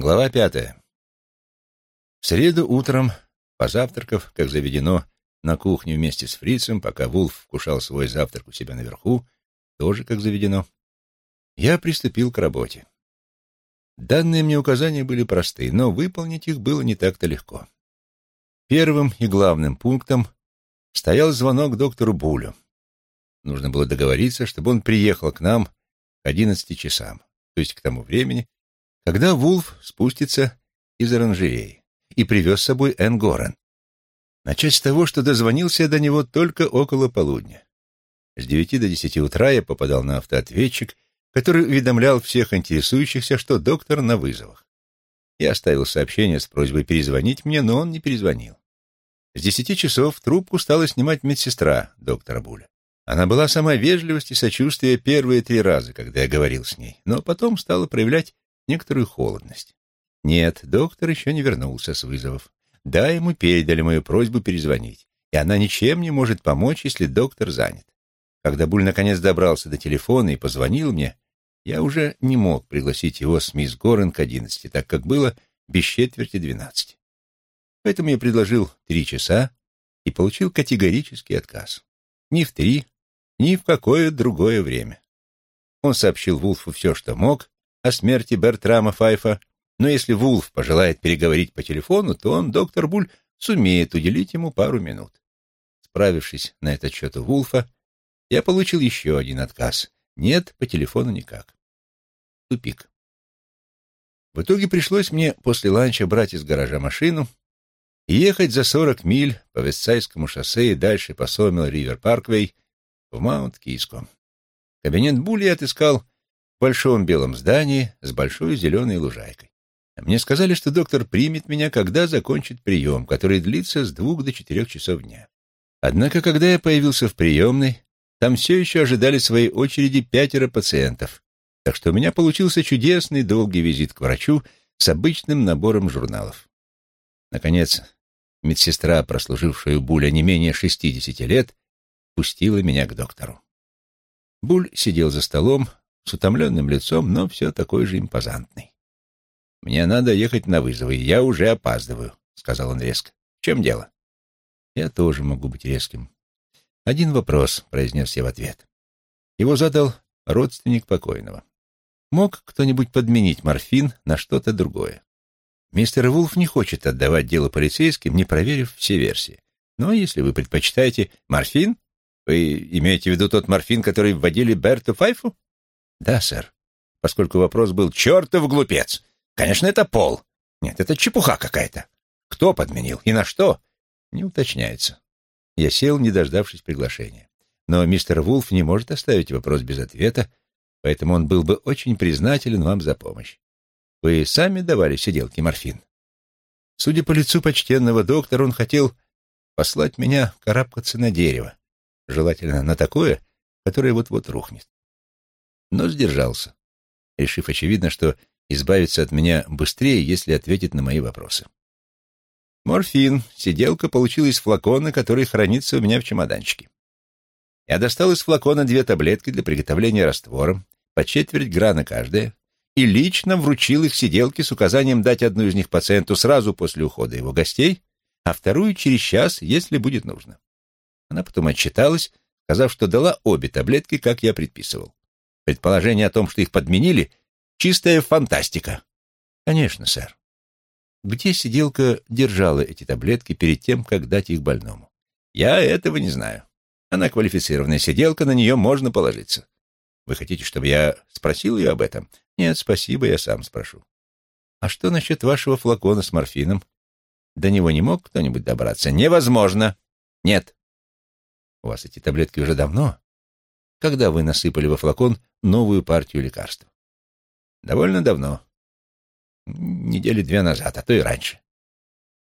Глава пятая. В среду утром, позавтракав, как заведено, на кухне вместе с фрицем, пока Вулф вкушал свой завтрак у себя наверху, тоже как заведено, я приступил к работе. Данные мне указания были просты, но выполнить их было не так-то легко. Первым и главным пунктом стоял звонок доктору Булю. Нужно было договориться, чтобы он приехал к нам к одиннадцати часам, то есть к тому времени, когда Вулф спустится из оранжереи и привез с собой Энн Горан. Начать с того, что дозвонился до него только около полудня. С девяти до десяти утра я попадал на автоответчик, который уведомлял всех интересующихся, что доктор на вызовах. Я оставил сообщение с просьбой перезвонить мне, но он не перезвонил. С десяти часов трубку стала снимать медсестра доктора Буля. Она была сама вежливость и сочувствие первые три раза, когда я говорил с ней, но потом стала проявлять некоторую холодность. Нет, доктор еще не вернулся с вызовов. Да, ему передали мою просьбу перезвонить, и она ничем не может помочь, если доктор занят. Когда Буль наконец добрался до телефона и позвонил мне, я уже не мог пригласить его с мисс Горен к одиннадцати, так как было без четверти двенадцати. Поэтому я предложил три часа и получил категорический отказ. Ни в три, ни в какое другое время. Он сообщил Вулфу все, что мог, о смерти Бертрама Файфа, но если Вулф пожелает переговорить по телефону, то он, доктор Буль, сумеет уделить ему пару минут. Справившись на этот счет у Вулфа, я получил еще один отказ. Нет, по телефону никак. Тупик. В итоге пришлось мне после ланча брать из гаража машину и ехать за 40 миль по Вестсайдскому шоссе и дальше по Сомилл Ривер Парквей в Маунт-Киско. Кабинет Були отыскал в большом белом здании с большой зеленой лужайкой. Мне сказали, что доктор примет меня, когда закончит прием, который длится с двух до четырех часов дня. Однако, когда я появился в приемной, там все еще ожидали своей очереди пятеро пациентов, так что у меня получился чудесный долгий визит к врачу с обычным набором журналов. Наконец, медсестра, прослужившая у Буля не менее шестидесяти лет, пустила меня к доктору. Буль сидел за столом, с утомленным лицом, но все такой же импозантный. «Мне надо ехать на вызовы, я уже опаздываю», — сказал он резко. «В чем дело?» «Я тоже могу быть резким». «Один вопрос», — произнес я в ответ. Его задал родственник покойного. Мог кто-нибудь подменить морфин на что-то другое? Мистер Вулф не хочет отдавать дело полицейским, не проверив все версии. Но если вы предпочитаете морфин, вы имеете в виду тот морфин, который вводили Берту Файфу? Да, сэр. Поскольку вопрос был «чертов глупец». Конечно, это Пол. Нет, это чепуха какая-то. Кто подменил и на что? Не уточняется. Я сел, не дождавшись приглашения. Но мистер Вулф не может оставить вопрос без ответа, поэтому он был бы очень признателен вам за помощь. Вы сами давали сиделке морфин? Судя по лицу почтенного доктора, он хотел послать меня карабкаться на дерево, желательно на такое, которое вот-вот рухнет но сдержался, решив, очевидно, что избавиться от меня быстрее, если ответит на мои вопросы. Морфин, сиделка получила из флакона, который хранится у меня в чемоданчике. Я достал из флакона две таблетки для приготовления раствора, по четверть грана каждая, и лично вручил их сиделке с указанием дать одну из них пациенту сразу после ухода его гостей, а вторую через час, если будет нужно. Она потом отчиталась, сказав, что дала обе таблетки, как я предписывал. Предположение о том, что их подменили, чистая фантастика. Конечно, сэр. Где сиделка держала эти таблетки перед тем, как дать их больному? Я этого не знаю. Она квалифицированная сиделка, на нее можно положиться. Вы хотите, чтобы я спросил ее об этом? Нет, спасибо, я сам спрошу. А что насчет вашего флакона с морфином? До него не мог кто-нибудь добраться? Невозможно. Нет. У вас эти таблетки уже давно? Когда вы насыпали во флакон новую партию лекарств? Довольно давно. Недели две назад, а то и раньше.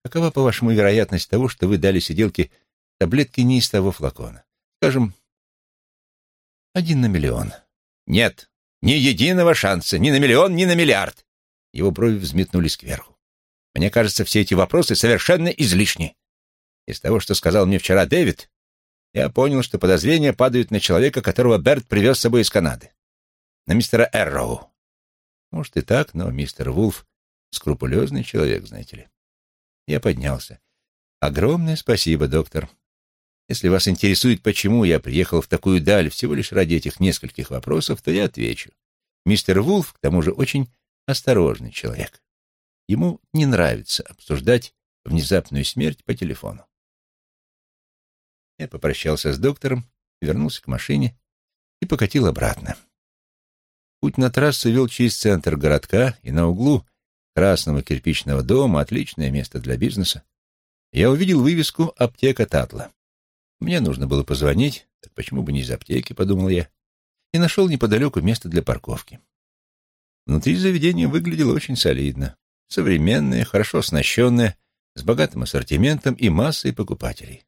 Какова, по-вашему, вероятность того, что вы дали сиделке таблетки не из того флакона? Скажем, один на миллион. Нет, ни единого шанса, ни на миллион, ни на миллиард. Его брови взметнулись кверху. Мне кажется, все эти вопросы совершенно излишни. Из того, что сказал мне вчера Дэвид, я понял, что подозрения падают на человека, которого Берт привез с собой из Канады. На мистера Эрроу. Может и так, но мистер Вулф скрупулезный человек, знаете ли. Я поднялся. Огромное спасибо, доктор. Если вас интересует, почему я приехал в такую даль всего лишь ради этих нескольких вопросов, то я отвечу. Мистер Вулф, к тому же, очень осторожный человек. Ему не нравится обсуждать внезапную смерть по телефону. Я попрощался с доктором, вернулся к машине и покатил обратно. Путь на трассу вел через центр городка, и на углу красного кирпичного дома, отличное место для бизнеса, я увидел вывеску «Аптека Татла». Мне нужно было позвонить, так почему бы не из аптеки, подумал я, и нашел неподалеку место для парковки. Внутри заведение выглядело очень солидно, современное, хорошо оснащенное, с богатым ассортиментом и массой покупателей.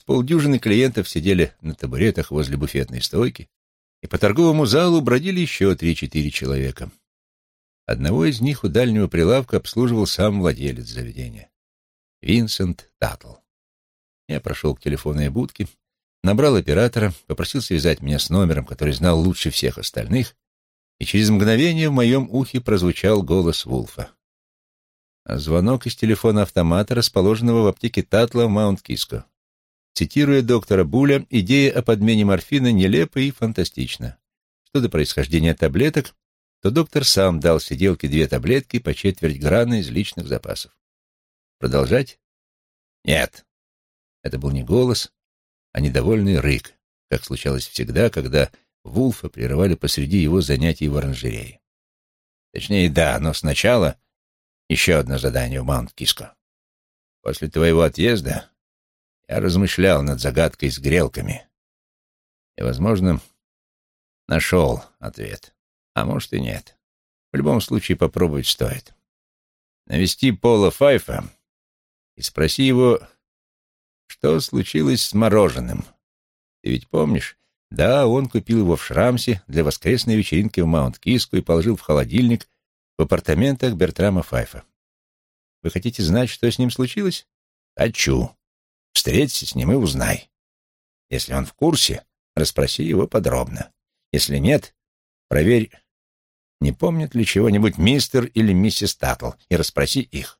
С полдюжины клиентов сидели на табуретах возле буфетной стойки, и по торговому залу бродили еще три-четыре человека. Одного из них у дальнего прилавка обслуживал сам владелец заведения. Винсент Таттл. Я прошел к телефонной будке, набрал оператора, попросил связать меня с номером, который знал лучше всех остальных, и через мгновение в моем ухе прозвучал голос Вулфа. А звонок из телефона автомата, расположенного в аптеке Татла в Маунт-Киско. Цитируя доктора Буля, идея о подмене морфина нелепа и фантастична. Что до происхождения таблеток, то доктор сам дал сиделке две таблетки по четверть грана из личных запасов. Продолжать? Нет. Это был не голос, а недовольный рык, как случалось всегда, когда Вулфа прерывали посреди его занятий в оранжерее. Точнее, да, но сначала еще одно задание в Маунт-Киско. После твоего отъезда я размышлял над загадкой с грелками. И, возможно, нашел ответ. А может и нет. В любом случае попробовать стоит. Навести Пола Файфа и спроси его, что случилось с мороженым. Ты ведь помнишь? Да, он купил его в Шрамсе для воскресной вечеринки в Маунт-Киску и положил в холодильник в апартаментах Бертрама Файфа. Вы хотите знать, что с ним случилось? Хочу. Встреться с ним и узнай. Если он в курсе, расспроси его подробно. Если нет, проверь, не помнят ли чего-нибудь мистер или миссис Таттл, и расспроси их.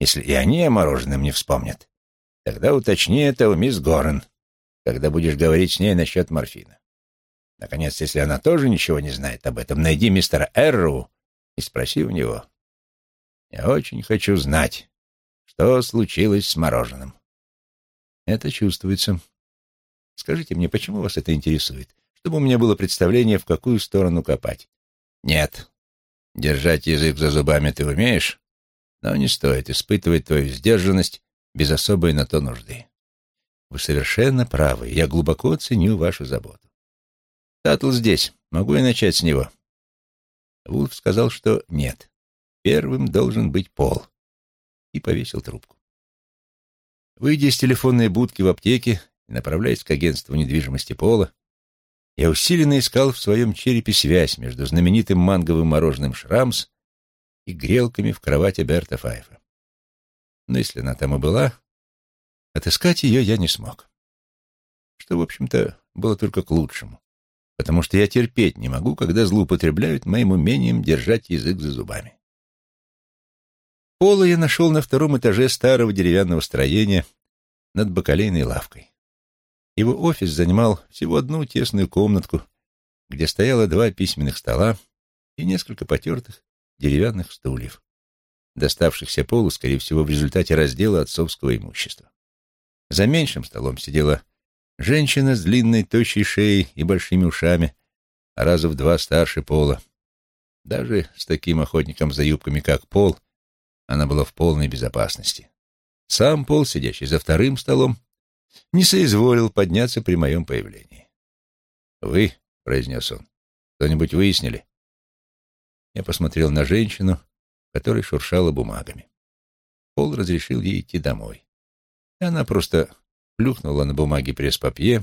Если и они о мороженом не вспомнят, тогда уточни это у мисс Горен, когда будешь говорить с ней насчет морфина. Наконец, если она тоже ничего не знает об этом, найди мистера Эрроу и спроси у него. Я очень хочу знать, что случилось с мороженым. Это чувствуется. Скажите мне, почему вас это интересует? Чтобы у меня было представление, в какую сторону копать. Нет. Держать язык за зубами ты умеешь, но не стоит испытывать твою сдержанность без особой на то нужды. Вы совершенно правы, я глубоко ценю вашу заботу. Татл здесь, могу я начать с него? Вулф сказал, что нет. Первым должен быть Пол. И повесил трубку. Выйдя из телефонной будки в аптеке и направляясь к агентству недвижимости Пола, я усиленно искал в своем черепе связь между знаменитым манговым мороженым «Шрамс» и грелками в кровати Берта Файфа. Но если она там и была, отыскать ее я не смог. Что, в общем-то, было только к лучшему, потому что я терпеть не могу, когда злоупотребляют моим умением держать язык за зубами. Пола я нашел на втором этаже старого деревянного строения над бакалейной лавкой. Его офис занимал всего одну тесную комнатку, где стояло два письменных стола и несколько потертых деревянных стульев, доставшихся Полу, скорее всего, в результате раздела отцовского имущества. За меньшим столом сидела женщина с длинной тощей шеей и большими ушами, а раза в два старше Пола. Даже с таким охотником за юбками, как Пол, она была в полной безопасности. Сам Пол, сидящий за вторым столом, не соизволил подняться при моем появлении. «Вы», — произнес он, — «что-нибудь выяснили?» Я посмотрел на женщину, которая шуршала бумагами. Пол разрешил ей идти домой. И она просто плюхнула на бумаге пресс-папье,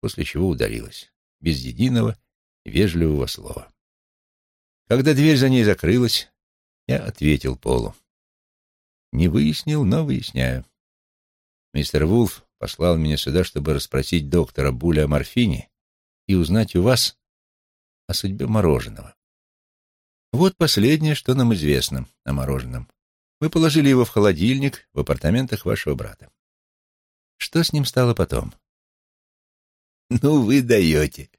после чего удалилась, без единого вежливого слова. Когда дверь за ней закрылась, я ответил Полу. Не выяснил, но выясняю. Мистер Вулф послал меня сюда, чтобы расспросить доктора Буля о морфине и узнать у вас о судьбе мороженого. Вот последнее, что нам известно о мороженом. Вы положили его в холодильник в апартаментах вашего брата. Что с ним стало потом? Ну, вы даете.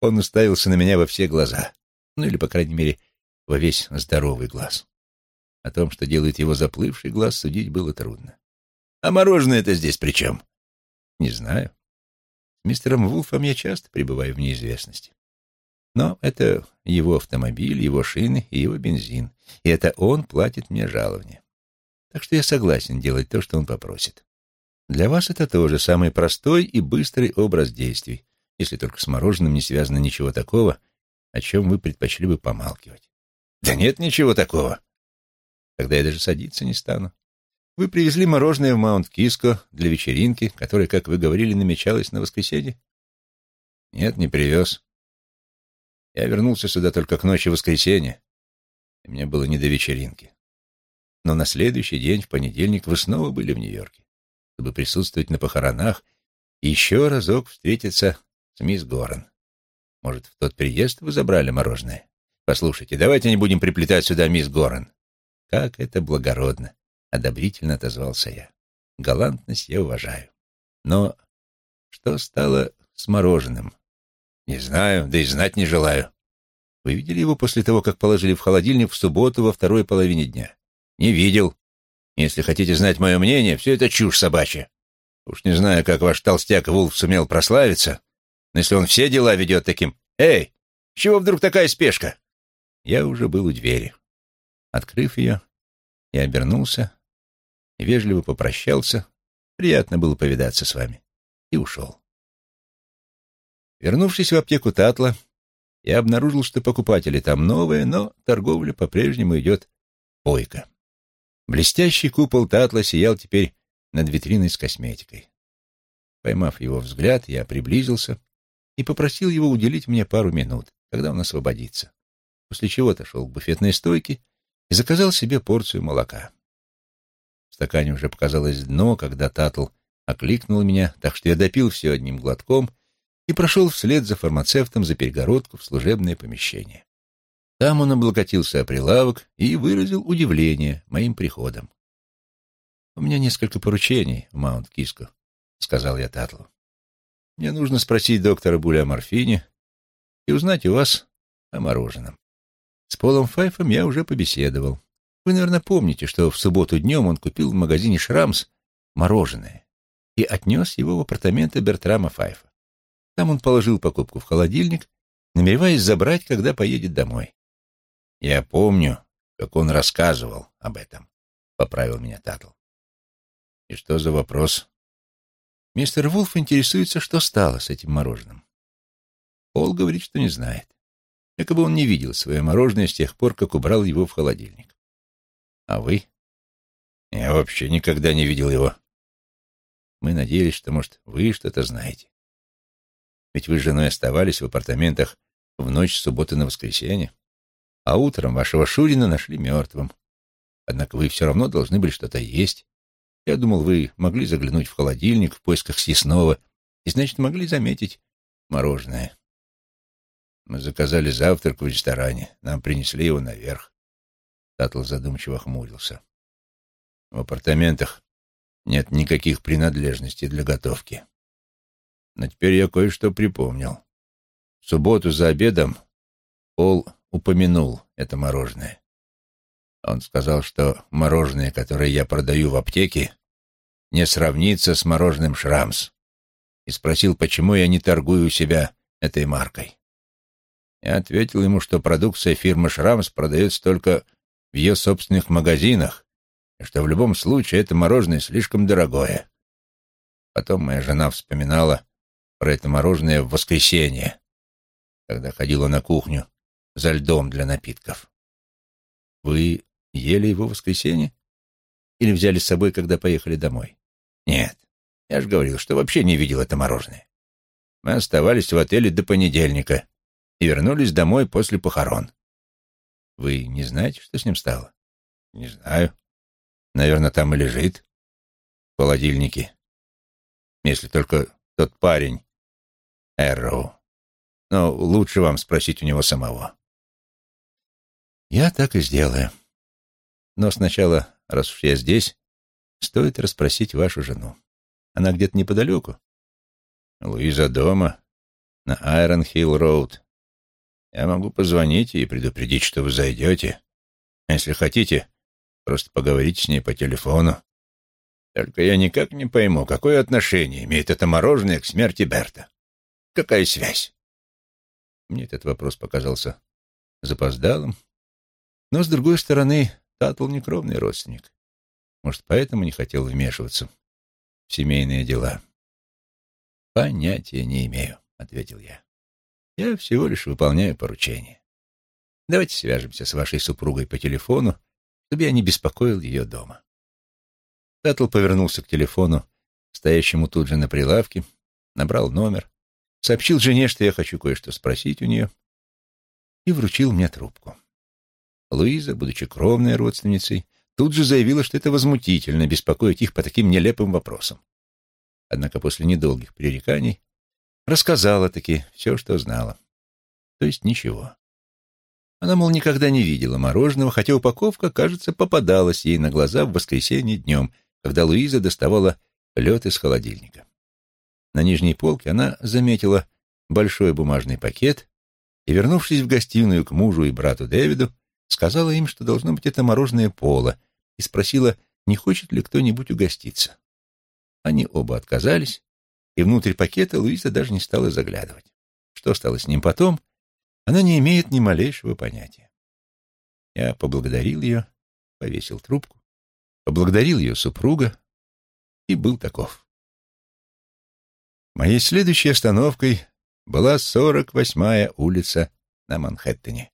Он уставился на меня во все глаза. Ну, или, по крайней мере, во весь здоровый глаз. О том, что делает его заплывший глаз, судить было трудно. А мороженое это здесь при чем? Не знаю. С мистером Вулфом я часто пребываю в неизвестности. Но это его автомобиль, его шины и его бензин. И это он платит мне жалование. Так что я согласен делать то, что он попросит. Для вас это тоже самый простой и быстрый образ действий, если только с мороженым не связано ничего такого, о чем вы предпочли бы помалкивать. Да нет ничего такого. Тогда я даже садиться не стану. Вы привезли мороженое в Маунт-Киско для вечеринки, которая, как вы говорили, намечалась на воскресенье? Нет, не привез. Я вернулся сюда только к ночи воскресенья, и мне было не до вечеринки. Но на следующий день, в понедельник, вы снова были в Нью-Йорке, чтобы присутствовать на похоронах и еще разок встретиться с мисс Горан. Может, в тот приезд вы забрали мороженое? Послушайте, давайте не будем приплетать сюда мисс Горан. Как это благородно, одобрительно отозвался я. Галантность я уважаю. Но что стало с мороженым? Не знаю, да и знать не желаю. Вы видели его после того, как положили в холодильник в субботу во второй половине дня? Не видел. Если хотите знать мое мнение, все это чушь собачья. Уж не знаю, как ваш толстяк Вулф сумел прославиться, но если он все дела ведет таким... Эй, чего вдруг такая спешка? Я уже был у двери. Открыв ее, я обернулся и вежливо попрощался. Приятно было повидаться с вами. И ушел. Вернувшись в аптеку Татла, я обнаружил, что покупатели там новые, но торговля по-прежнему идет бойко. Блестящий купол Татла сиял теперь над витриной с косметикой. Поймав его взгляд, я приблизился и попросил его уделить мне пару минут, когда он освободится, после чего отошел к буфетной стойке и заказал себе порцию молока. В стакане уже показалось дно, когда Татл окликнул меня, так что я допил все одним глотком и прошел вслед за фармацевтом за перегородку в служебное помещение. Там он облокотился о прилавок и выразил удивление моим приходом. «У меня несколько поручений в Маунт-Киско», — сказал я Татлу. «Мне нужно спросить доктора Буля о морфине и узнать у вас о мороженом. С Полом Файфом я уже побеседовал. Вы, наверное, помните, что в субботу днем он купил в магазине «Шрамс» мороженое и отнес его в апартаменты Бертрама Файфа. Там он положил покупку в холодильник, намереваясь забрать, когда поедет домой. «Я помню, как он рассказывал об этом», — поправил меня Татл. «И что за вопрос?» Мистер Вулф интересуется, что стало с этим мороженым. Пол говорит, что не знает. Якобы он не видел свое мороженое с тех пор, как убрал его в холодильник. А вы? Я вообще никогда не видел его. Мы надеялись, что, может, вы что-то знаете. Ведь вы с женой оставались в апартаментах в ночь субботы на воскресенье, а утром вашего Шурина нашли мертвым. Однако вы все равно должны были что-то есть. Я думал, вы могли заглянуть в холодильник в поисках съестного и, значит, могли заметить мороженое. Мы заказали завтрак в ресторане. Нам принесли его наверх. Татл задумчиво хмурился. В апартаментах нет никаких принадлежностей для готовки. Но теперь я кое-что припомнил. В субботу за обедом Пол упомянул это мороженое. Он сказал, что мороженое, которое я продаю в аптеке, не сравнится с мороженым Шрамс, и спросил, почему я не торгую у себя этой маркой. Я ответил ему, что продукция фирмы «Шрамс» продается только в ее собственных магазинах, и что в любом случае это мороженое слишком дорогое. Потом моя жена вспоминала про это мороженое в воскресенье, когда ходила на кухню за льдом для напитков. Вы ели его в воскресенье? Или взяли с собой, когда поехали домой? Нет, я же говорил, что вообще не видел это мороженое. Мы оставались в отеле до понедельника, и вернулись домой после похорон. Вы не знаете, что с ним стало? Не знаю. Наверное, там и лежит. В холодильнике. Если только тот парень, Эрроу. Но лучше вам спросить у него самого. Я так и сделаю. Но сначала, раз уж я здесь, стоит расспросить вашу жену. Она где-то неподалеку. Луиза дома, на Айрон-Хилл-Роуд. Я могу позвонить и предупредить, что вы зайдете. Если хотите, просто поговорите с ней по телефону. Только я никак не пойму, какое отношение имеет это мороженое к смерти Берта. Какая связь? Мне этот вопрос показался запоздалым. Но, с другой стороны, Татл не кровный родственник. Может, поэтому не хотел вмешиваться в семейные дела. «Понятия не имею», — ответил я. «Я всего лишь выполняю поручение. Давайте свяжемся с вашей супругой по телефону, чтобы я не беспокоил ее дома». Таттл повернулся к телефону, стоящему тут же на прилавке, набрал номер, сообщил жене, что я хочу кое-что спросить у нее, и вручил мне трубку. Луиза, будучи кровной родственницей, тут же заявила, что это возмутительно беспокоить их по таким нелепым вопросам. Однако после недолгих пререканий рассказала таки все, что знала. То есть ничего. Она, мол, никогда не видела мороженого, хотя упаковка, кажется, попадалась ей на глаза в воскресенье днем, когда Луиза доставала лед из холодильника. На нижней полке она заметила большой бумажный пакет и, вернувшись в гостиную к мужу и брату Дэвиду, сказала им, что должно быть это мороженое пола, и спросила, не хочет ли кто-нибудь угоститься. Они оба отказались, и внутрь пакета Луиза даже не стала заглядывать. Что стало с ним потом, она не имеет ни малейшего понятия. Я поблагодарил ее, повесил трубку поблагодарил ее супруга и был таков. Моей следующей остановкой была 48-я улица на Манхэттене.